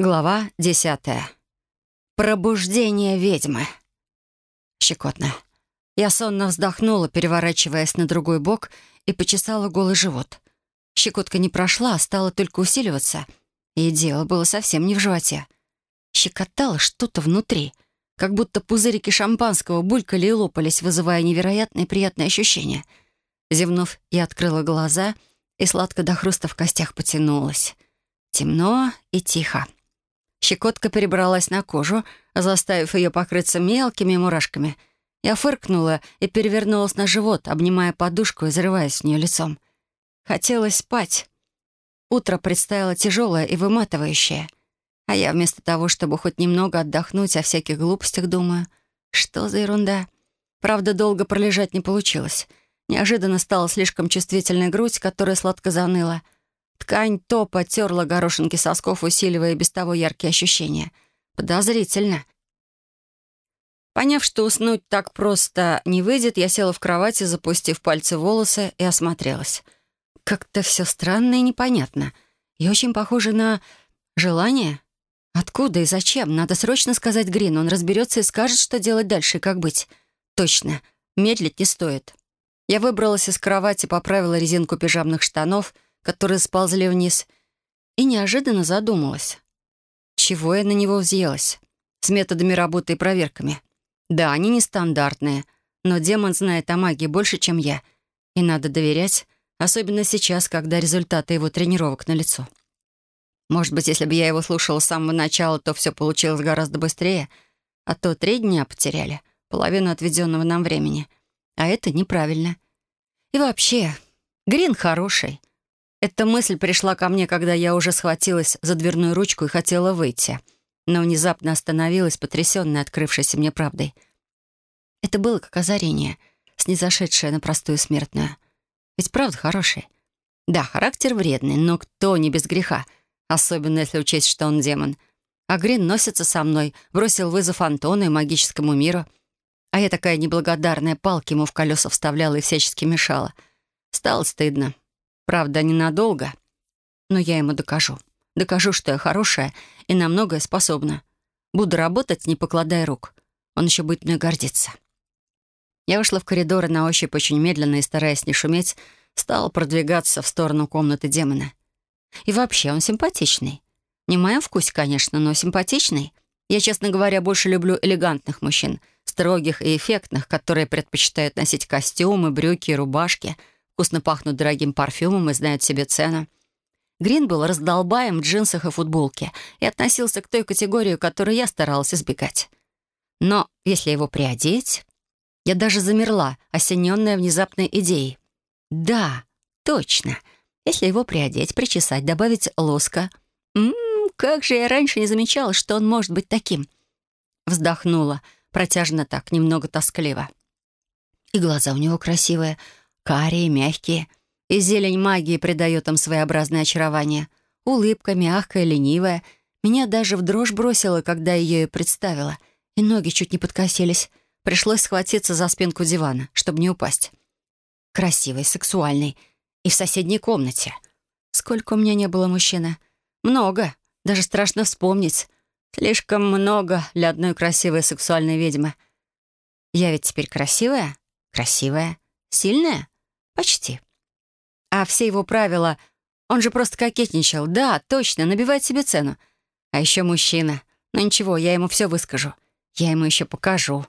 Глава десятая. Пробуждение ведьмы. Щекотно. Я сонно вздохнула, переворачиваясь на другой бок, и почесала голый живот. Щекотка не прошла, а стала только усиливаться. И дело было совсем не в животе. Щекотало что-то внутри, как будто пузырики шампанского булькали и лопались, вызывая невероятные приятные ощущения. Зевнув, я открыла глаза и сладко до хруста в костях потянулась. Темно и тихо. Щекотка перебралась на кожу, заставив ее покрыться мелкими мурашками. Я фыркнула и перевернулась на живот, обнимая подушку и зарываясь в нее лицом. Хотелось спать. Утро предстояло тяжелое и выматывающее. А я вместо того, чтобы хоть немного отдохнуть, о всяких глупостях думаю. Что за ерунда? Правда, долго пролежать не получилось. Неожиданно стала слишком чувствительная грудь, которая сладко заныла — Ткань топа терла горошинки сосков, усиливая без того яркие ощущения. Подозрительно. Поняв, что уснуть так просто не выйдет, я села в кровати, запустив пальцы в волосы и осмотрелась. Как-то все странно и непонятно. И очень похоже на желание. Откуда и зачем? Надо срочно сказать Грин. Он разберется и скажет, что делать дальше и как быть. Точно. Медлить не стоит. Я выбралась из кровати, поправила резинку пижамных штанов — которые сползли вниз, и неожиданно задумалась. Чего я на него взъелась? С методами работы и проверками. Да, они нестандартные, но демон знает о магии больше, чем я, и надо доверять, особенно сейчас, когда результаты его тренировок налицо. Может быть, если бы я его слушала с самого начала, то все получилось гораздо быстрее, а то три дня потеряли, половину отведенного нам времени. А это неправильно. И вообще, Грин хороший. Эта мысль пришла ко мне, когда я уже схватилась за дверную ручку и хотела выйти, но внезапно остановилась, потрясённая открывшейся мне правдой. Это было как озарение, снизошедшее на простую смертную. Ведь правда хороший. Да, характер вредный, но кто не без греха, особенно если учесть, что он демон. А Грин носится со мной, бросил вызов Антону и магическому миру. А я такая неблагодарная, палки ему в колеса вставляла и всячески мешала. Стало стыдно. Правда, ненадолго. Но я ему докажу. Докажу, что я хорошая и на многое способна. Буду работать, не покладая рук. Он еще будет мной гордиться. Я вышла в коридор и на ощупь очень медленно и, стараясь не шуметь, стала продвигаться в сторону комнаты демона. И вообще, он симпатичный. Не в моем вкусе, конечно, но симпатичный. Я, честно говоря, больше люблю элегантных мужчин, строгих и эффектных, которые предпочитают носить костюмы, брюки и рубашки — вкусно пахнут дорогим парфюмом и знают себе цену. Грин был раздолбаем в джинсах и футболке и относился к той категории, которую я старалась избегать. Но если его приодеть... Я даже замерла, осененная внезапной идеей. Да, точно. Если его приодеть, причесать, добавить лоска. Ммм, как же я раньше не замечала, что он может быть таким. Вздохнула, протяжно так, немного тоскливо. И глаза у него красивые — Карие, мягкие. И зелень магии придает им своеобразное очарование. Улыбка мягкая, ленивая. Меня даже в дрожь бросила, когда ее и представила. И ноги чуть не подкосились. Пришлось схватиться за спинку дивана, чтобы не упасть. Красивый, сексуальный. И в соседней комнате. Сколько у меня не было мужчины? Много. Даже страшно вспомнить. Слишком много для одной красивой сексуальной ведьмы. Я ведь теперь красивая? Красивая. Сильная? Почти. А все его правила... Он же просто кокетничал. Да, точно, набивает себе цену. А еще мужчина. Но ничего, я ему все выскажу. Я ему еще покажу.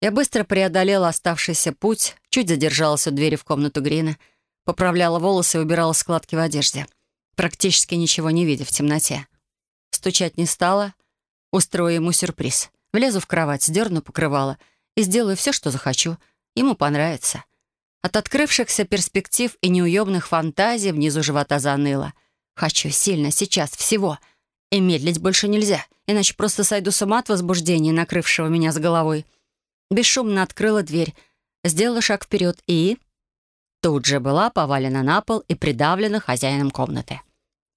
Я быстро преодолела оставшийся путь, чуть задержалась у двери в комнату Грина, поправляла волосы и убирала складки в одежде, практически ничего не видя в темноте. Стучать не стала, устрою ему сюрприз. Влезу в кровать, сдерну покрывало и сделаю все, что захочу. Ему понравится. От открывшихся перспектив и неуемных фантазий внизу живота заныло. «Хочу сильно, сейчас, всего. И медлить больше нельзя, иначе просто сойду с ума от возбуждения, накрывшего меня с головой». Бесшумно открыла дверь, сделала шаг вперед и... Тут же была повалена на пол и придавлена хозяином комнаты.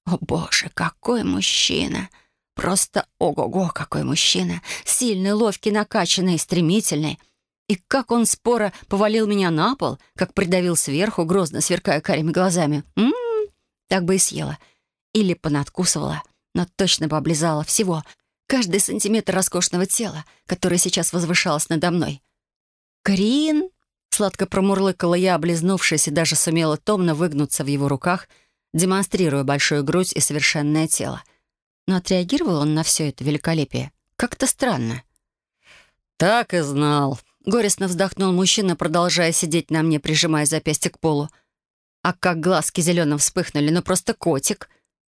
«О боже, какой мужчина!» Просто ого-го, какой мужчина! Сильный, ловкий, накачанный, стремительный — и как он споро повалил меня на пол, как придавил сверху, грозно сверкая карими глазами. М-м-м, так бы и съела. Или понадкусывала. но точно бы облизала всего. Каждый сантиметр роскошного тела, которое сейчас возвышалось надо мной. «Грин!» — сладко промурлыкала я, облизнувшись, и даже сумела томно выгнуться в его руках, демонстрируя большую грудь и совершенное тело. Но отреагировал он на все это великолепие. Как-то странно. «Так и знал», — горестно вздохнул мужчина, продолжая сидеть на мне, прижимая запястье к полу. А как глазки зеленым вспыхнули, ну просто котик.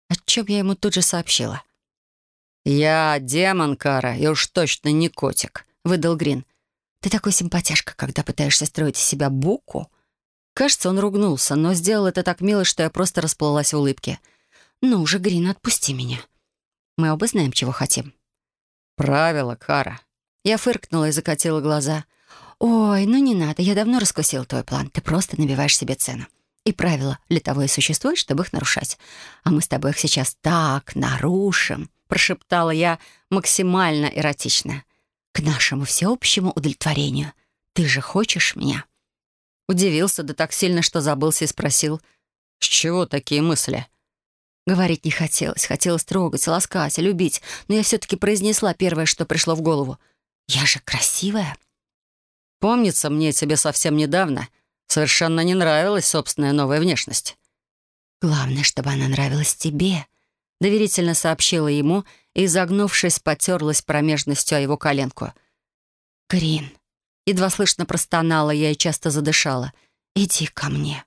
О чем я ему тут же сообщила. «Я демон, Кара, и уж точно не котик», — выдал Грин. «Ты такой симпатяшка, когда пытаешься строить из себя буку». Кажется, он ругнулся, но сделал это так мило, что я просто расплылась в улыбке. «Ну уже, Грин, отпусти меня. Мы оба знаем, чего хотим». «Правило, Кара». Я фыркнула и закатила глаза. «Ой, ну не надо, я давно раскусила твой план. Ты просто набиваешь себе цену. И правила для того и существуют, чтобы их нарушать. А мы с тобой их сейчас так нарушим», — прошептала я максимально эротично. «К нашему всеобщему удовлетворению. Ты же хочешь меня?» Удивился, да так сильно, что забылся и спросил. «С чего такие мысли?» Говорить не хотелось. Хотелось трогать, ласкать, любить. Но я все-таки произнесла первое, что пришло в голову. «Я же красивая». «Помнится мне тебе совсем недавно. Совершенно не нравилась собственная новая внешность». «Главное, чтобы она нравилась тебе», — доверительно сообщила ему и, загнувшись, потерлась промежностью о его коленку. «Грин». Едва слышно простонала я и часто задышала. «Иди ко мне».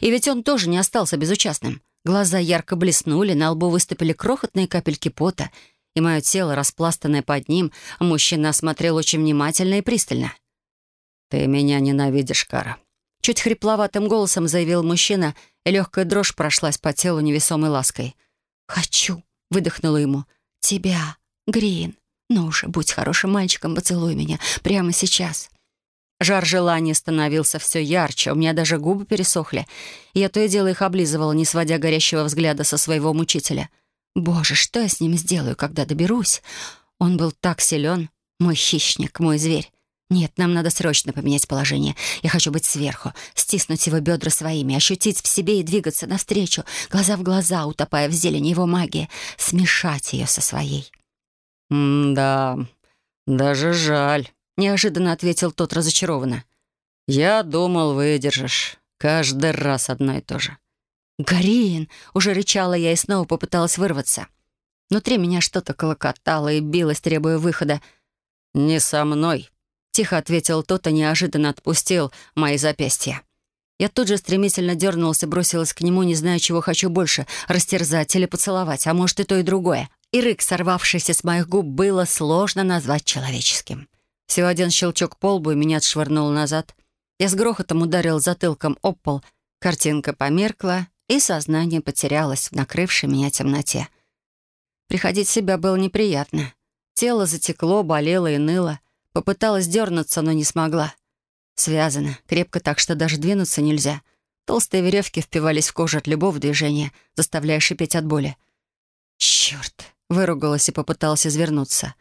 И ведь он тоже не остался безучастным. Глаза ярко блеснули, на лбу выступили крохотные капельки пота, и мое тело, распластанное под ним, мужчина осмотрел очень внимательно и пристально. «Ты меня ненавидишь, Кара». Чуть хрипловатым голосом заявил мужчина, и легкая дрожь прошлась по телу невесомой лаской. «Хочу», — выдохнула ему. «Тебя, Грин. Ну уже, будь хорошим мальчиком, поцелуй меня. Прямо сейчас». Жар желания становился все ярче, у меня даже губы пересохли. Я то и дело их облизывала, не сводя горящего взгляда со своего мучителя. Боже, что я с ним сделаю, когда доберусь? Он был так силен, мой хищник, мой зверь. Нет, нам надо срочно поменять положение. Я хочу быть сверху, стиснуть его бедра своими, ощутить в себе и двигаться навстречу, глаза в глаза, утопая в зелени его магии, смешать ее со своей. «Да, даже жаль», — неожиданно ответил тот разочарованно. «Я думал, выдержишь. Каждый раз одно и то же». «Гарин!» — уже рычала я и снова попыталась вырваться. Внутри меня что-то колокотало и билось, требуя выхода. «Не со мной», — тихо ответил тот и неожиданно отпустил мои запястья. Я тут же стремительно дернулась и бросилась к нему, не зная, чего хочу больше — растерзать или поцеловать, а может и то, и другое. И рык, сорвавшийся с моих губ, было сложно назвать человеческим. Всего один щелчок по лбу, и меня отшвырнуло назад. Я с грохотом ударил затылком об пол, картинка померкла, и сознание потерялось в накрывшей меня темноте. Приходить в себя было неприятно. Тело затекло, болело и ныло. Попыталась дернуться, но не смогла. Связано, крепко так, что даже двинуться нельзя. Толстые веревки впивались в кожу от любого движения, заставляя шипеть от боли. «Черт!» — выругалась и попыталась извернуться.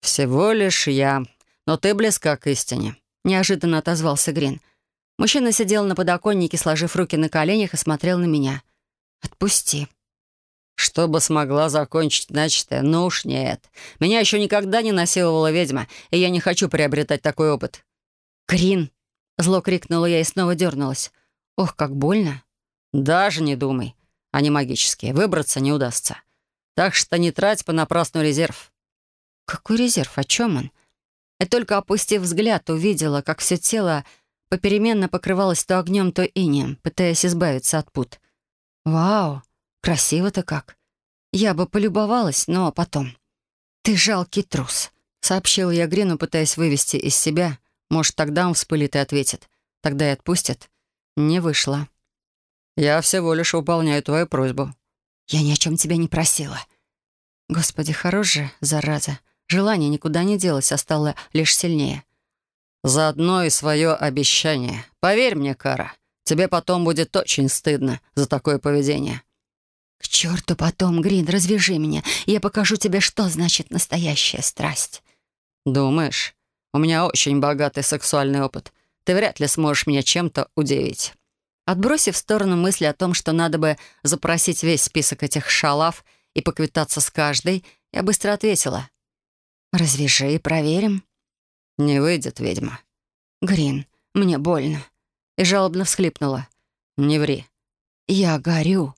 «Всего лишь я», но ты близка к истине», — неожиданно отозвался Грин. Мужчина сидел на подоконнике, сложив руки на коленях и смотрел на меня. «Отпусти». «Чтобы смогла закончить начатое, ну уж нет. Меня еще никогда не насиловала ведьма, и я не хочу приобретать такой опыт». «Грин!» — зло крикнула я и снова дернулась. «Ох, как больно!» «Даже не думай. Они магические. Выбраться не удастся. Так что не трать понапрасну резерв». «Какой резерв? О чем он?» И только опустив взгляд, увидела, как все тело попеременно покрывалось то огнем, то инеем, пытаясь избавиться от пут. «Вау, красиво-то как! Я бы полюбовалась, но потом...» «Ты жалкий трус», — сообщила я Грину, пытаясь вывести из себя. Может, тогда он вспылит и ответит. Тогда и отпустят. Не вышло. «Я всего лишь выполняю твою просьбу». «Я ни о чем тебя не просила». «Господи, хорош же, зараза. Желание никуда не делось, а стало лишь сильнее. «Заодно и свое обещание. Поверь мне, Кара, тебе потом будет очень стыдно за такое поведение». «К черту потом, Грин, развяжи меня, я покажу тебе, что значит настоящая страсть». «Думаешь? У меня очень богатый сексуальный опыт. Ты вряд ли сможешь меня чем-то удивить». Отбросив в сторону мысли о том, что надо бы запросить весь список этих шалав и поквитаться с каждой, я быстро ответила. «Развяжи и проверим». «Не выйдет, ведьма». «Грин, мне больно». И жалобно всхлипнула. «Не ври». «Я горю».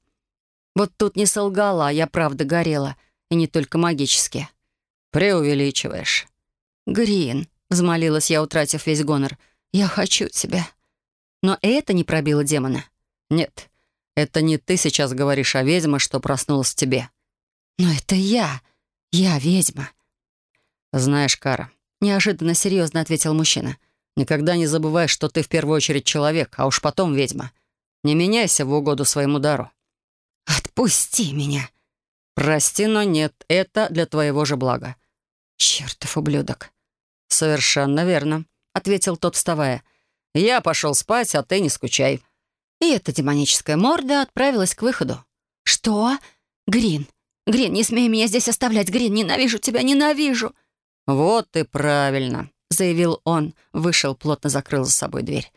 Вот тут не солгала, а я правда горела. И не только магически. «Преувеличиваешь». «Грин», — взмолилась я, утратив весь гонор, — «я хочу тебя». Но это не пробило демона. «Нет, это не ты сейчас говоришь, а ведьма, что проснулась в тебе». «Но это я. Я ведьма». «Знаешь, Кара», — неожиданно серьезно ответил мужчина, «никогда не забывай, что ты в первую очередь человек, а уж потом ведьма. Не меняйся в угоду своему дару». «Отпусти меня!» «Прости, но нет, это для твоего же блага». «Чертов ублюдок!» «Совершенно верно», — ответил тот, вставая. «Я пошел спать, а ты не скучай». И эта демоническая морда отправилась к выходу. «Что? Грин! Грин, не смей меня здесь оставлять! Грин, ненавижу тебя, ненавижу!» «Вот и правильно», — заявил он. Вышел, плотно закрыл за собой дверь.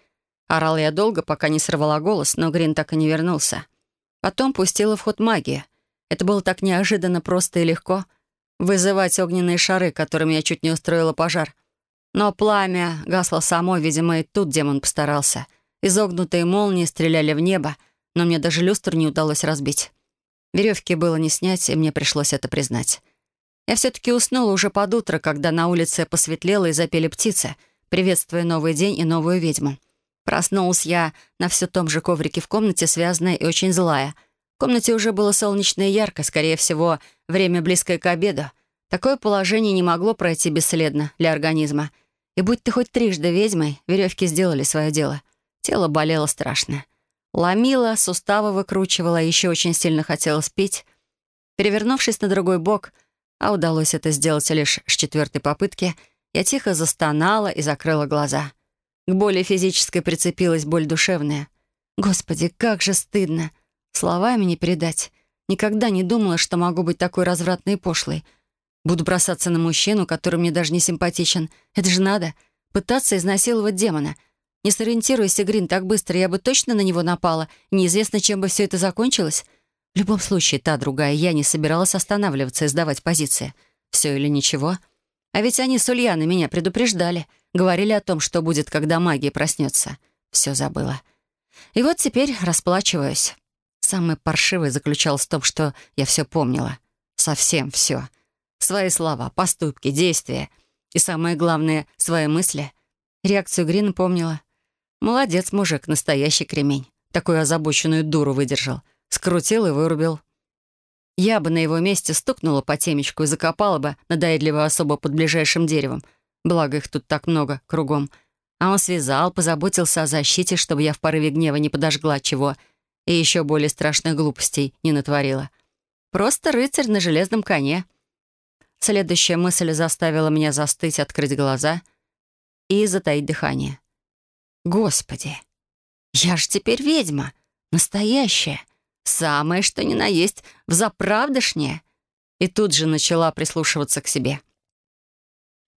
Орал я долго, пока не сорвала голос, но Грин так и не вернулся. Потом пустила в ход магия. Это было так неожиданно просто и легко. Вызывать огненные шары, которыми я чуть не устроила пожар. Но пламя гасло само, видимо, и тут демон постарался. Изогнутые молнии стреляли в небо, но мне даже люстр не удалось разбить. Веревки было не снять, и мне пришлось это признать. Я все-таки уснула уже под утро, когда на улице посветлело и запели птицы, приветствуя новый день и новую ведьму. Проснулась я на все том же коврике в комнате, связанная и очень злая. В комнате уже было солнечно и ярко, скорее всего, время близкое к обеду. Такое положение не могло пройти бесследно для организма. И будь ты хоть трижды ведьмой, веревки сделали свое дело. Тело болело страшно. Ломило, суставы выкручивало, еще очень сильно хотелось пить. Перевернувшись на другой бок, а удалось это сделать лишь с четвертой попытки, я тихо застонала и закрыла глаза. К боли физической прицепилась боль душевная. Господи, как же стыдно. Словами не передать. Никогда не думала, что могу быть такой развратной и пошлой. Буду бросаться на мужчину, который мне даже не симпатичен. Это же надо. Пытаться изнасиловать демона. Не сориентируйся, Грин, так быстро, я бы точно на него напала. Неизвестно, чем бы все это закончилось. В любом случае, та другая я не собиралась останавливаться и сдавать позиции. Все или ничего. А ведь они с Ульяной меня предупреждали — Говорили о том, что будет, когда магия проснется. Все забыла. И вот теперь расплачиваюсь. Самое паршивое заключалось в том, что я все помнила. Совсем все. Свои слова, поступки, действия. И самое главное, свои мысли. Реакцию Грина помнила. Молодец, мужик, настоящий кремень. Такую озабоченную дуру выдержал. Скрутил и вырубил. Я бы на его месте стукнула по темечку и закопала бы надоедливую особо под ближайшим деревом — Благо их тут так много кругом. А он связал, позаботился о защите, чтобы я в порыве гнева не подожгла чего и еще более страшных глупостей не натворила. Просто рыцарь на железном коне. Следующая мысль заставила меня застыть, открыть глаза и затаить дыхание. Господи, я же теперь ведьма, настоящая, самое что ни на есть, взаправдышнее. И тут же начала прислушиваться к себе —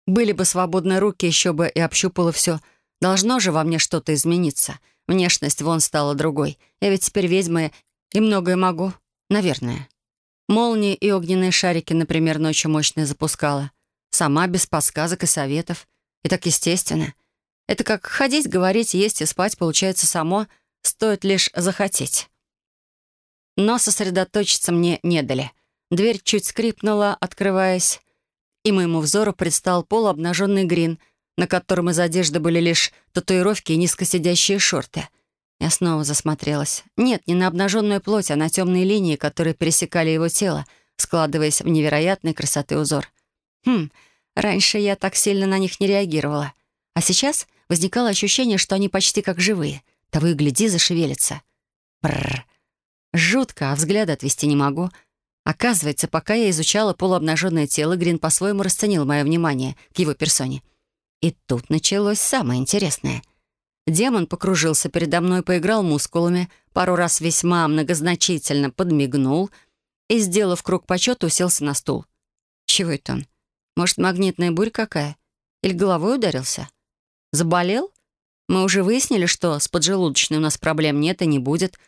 были бы свободные руки, еще бы и общупала все. Должно же во мне что-то измениться. Внешность вон стала другой. Я ведь теперь ведьма и многое могу. Наверное. Молнии и огненные шарики, например, ночью мощные запускала. Сама, без подсказок и советов. И так естественно. Это как ходить, говорить, есть и спать получается само, стоит лишь захотеть. Но сосредоточиться мне не дали. Дверь чуть скрипнула, открываясь и моему взору предстал полуобнаженный грин, на котором из одежды были лишь татуировки и низкосидящие шорты. Я снова засмотрелась. Нет, не на обнаженную плоть, а на темные линии, которые пересекали его тело, складываясь в невероятной красоты узор. Хм, раньше я так сильно на них не реагировала. А сейчас возникало ощущение, что они почти как живые. Того и гляди, зашевелятся. Бррр. Жутко, а взгляда отвести не могу — Оказывается, пока я изучала полуобнаженное тело, Грин по-своему расценил мое внимание к его персоне. И тут началось самое интересное. Демон покружился передо мной, поиграл мускулами, пару раз весьма многозначительно подмигнул и, сделав круг почета, уселся на стул. Чего это он? Может, магнитная бурь какая? Или головой ударился? Заболел? Мы уже выяснили, что с поджелудочной у нас проблем нет и не будет,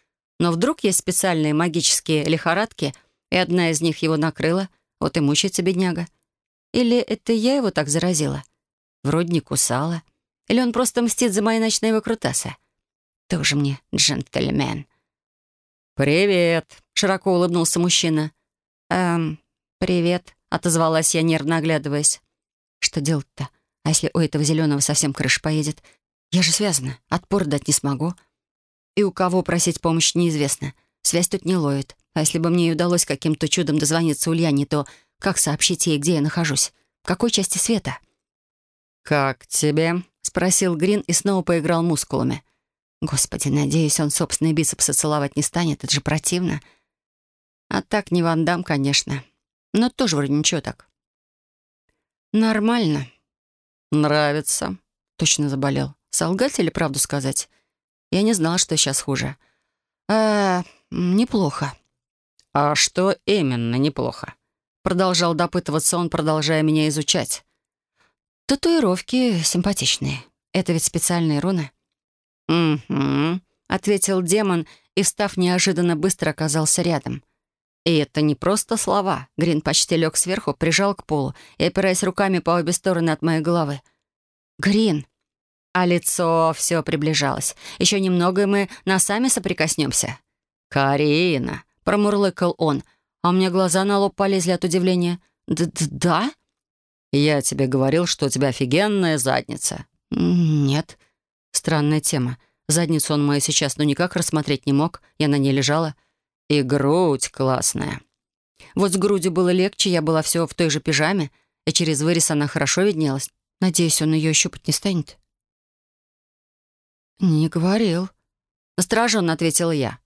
но вдруг есть специальные магические лихорадки — и одна из них его накрыла, вот и мучается бедняга. Или это я его так заразила? Вроде не кусала. Или он просто мстит за мои ночные выкрутасы? Тоже мне джентльмен. «Привет!» — широко улыбнулся мужчина. «Эм, привет», — отозвалась я, нервно оглядываясь. «Что делать-то? А если у этого зеленого совсем крыша поедет? Я же связана, отпор дать не смогу. И у кого просить помощь неизвестно. Связь тут не ловит. А если бы мне и удалось каким-то чудом дозвониться Ульяне, то как сообщить ей, где я нахожусь? В какой части света?» «Как тебе?» — спросил Грин и снова поиграл мускулами. Господи, надеюсь, он собственные бицепсы целовать не станет. Это же противно. А так не Ван Дам, конечно. Но тоже вроде ничего так. Нормально. Нравится. Точно заболел. Солгать или правду сказать? Я не знала, что сейчас хуже. А, неплохо. А что именно неплохо? Продолжал допытываться он, продолжая меня изучать. Татуировки симпатичные. Это ведь специальные руны. «Угу», — ответил демон и, встав неожиданно, быстро оказался рядом. И это не просто слова. Грин почти лег сверху, прижал к полу и, опираясь руками по обе стороны от моей головы. «Грин!» А лицо все приближалось. Еще немного, и мы носами соприкоснемся. «Карина!» — промурлыкал он, а меня глаза на лоб полезли от удивления. Д -д «Да?» «Я тебе говорил, что у тебя офигенная задница». «Нет», Странная тема. Задницу он мою сейчас ну никак рассмотреть не мог. Я на ней лежала. И грудь классная. Вот с грудью было легче, я была все в той же пижаме, и через вырез она хорошо виднелась. Надеюсь, он ее щупать не станет. «Не говорил», — настороженно ответила я.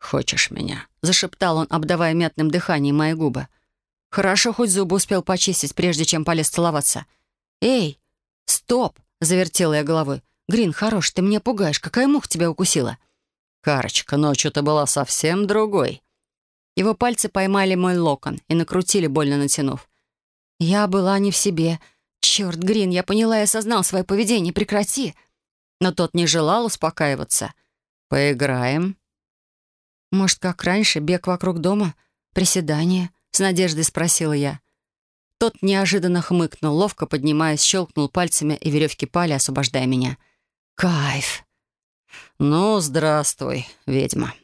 «Хочешь меня?» — зашептал он, обдавая мятным дыханием мои губы. Хорошо, хоть зубы успел почистить, прежде чем полез целоваться. «Эй, стоп!» — завертела я головой. «Грин, хорош, ты меня пугаешь. Какая муха тебя укусила?» «Карочка, ночью ты была совсем другой». Его пальцы поймали мой локон и накрутили, больно натянув. «Я была не в себе. Черт, Грин, я поняла и осознал свое поведение. Прекрати!» Но тот не желал успокаиваться. «Поиграем?» «Может, как раньше, бег вокруг дома? Приседания?» — с надеждой спросила я. Тот неожиданно хмыкнул, ловко поднимаясь, щелкнул пальцами, и веревки пали, освобождая меня. Кайф. Ну, здравствуй, ведьма.